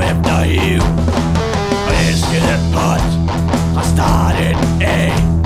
after you. I. I started a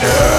Hey!